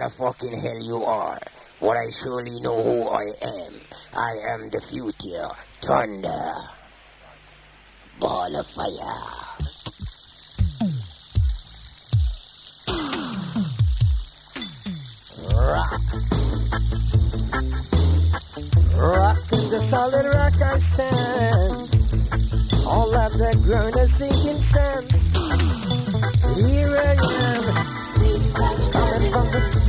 What a fucking hell you are. What I surely know who I am. I am the future. Thunder. Ball of fire. Rock. Rock is the solid rock I stand. All of the ground is sinking sand. Here I am.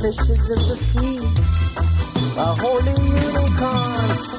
fishes of the sea, a holy unicorn.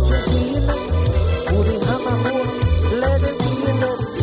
let it be it. Moving my let it.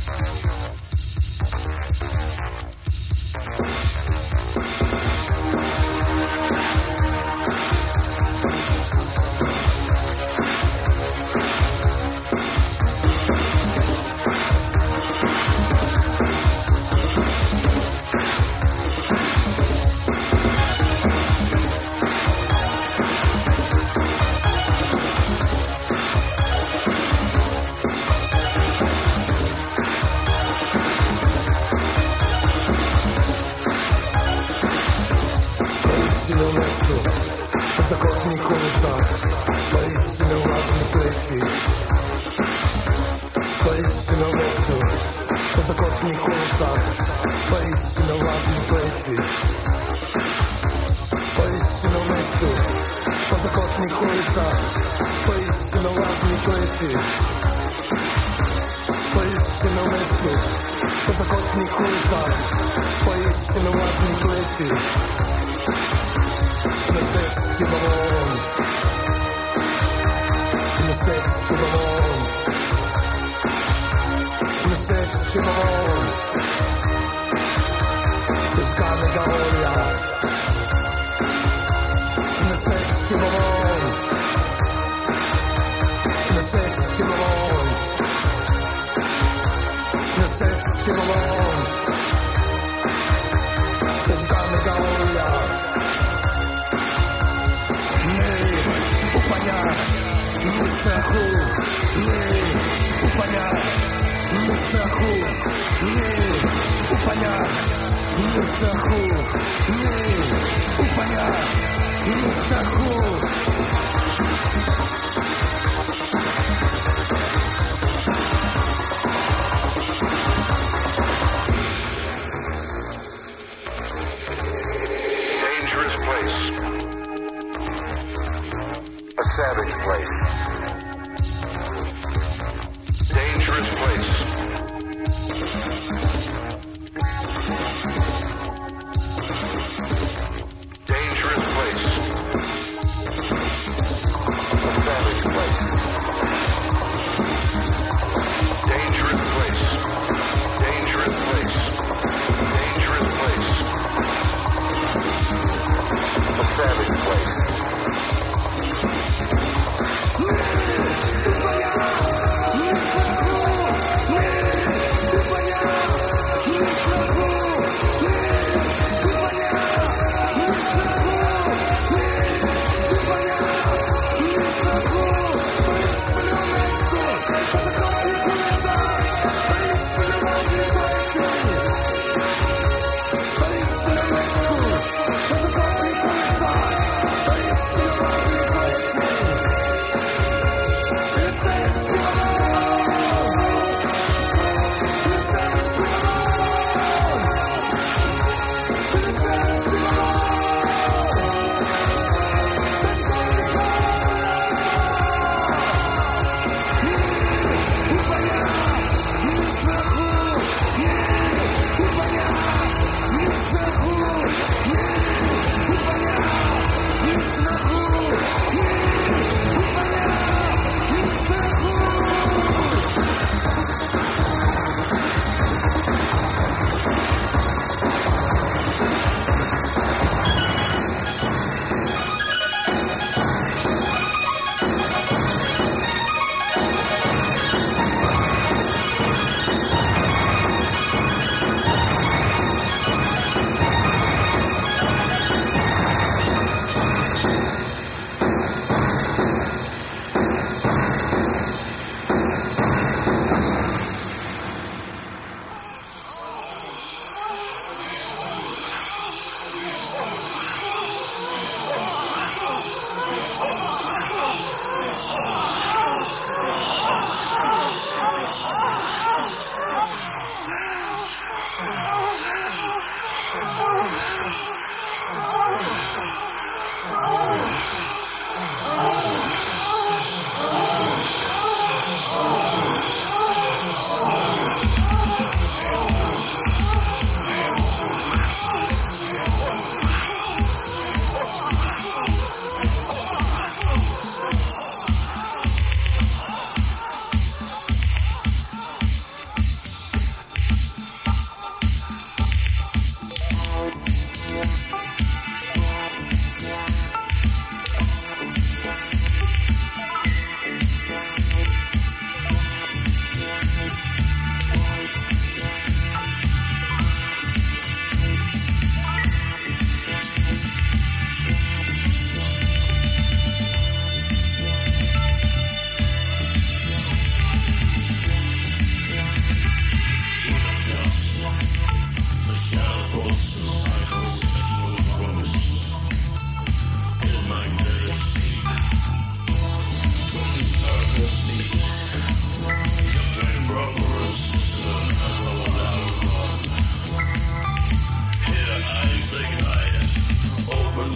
Savage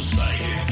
Psychic.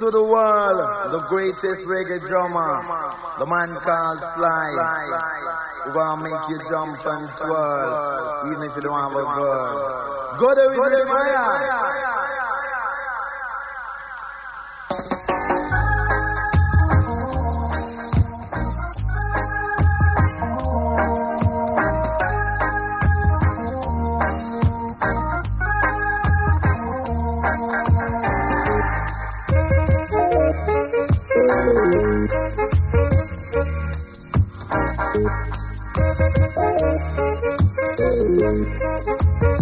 To the world, the greatest reggae drummer, the man called Sly. We're gonna make you jump and twirl, even if you don't have a girl. Go the Maya. I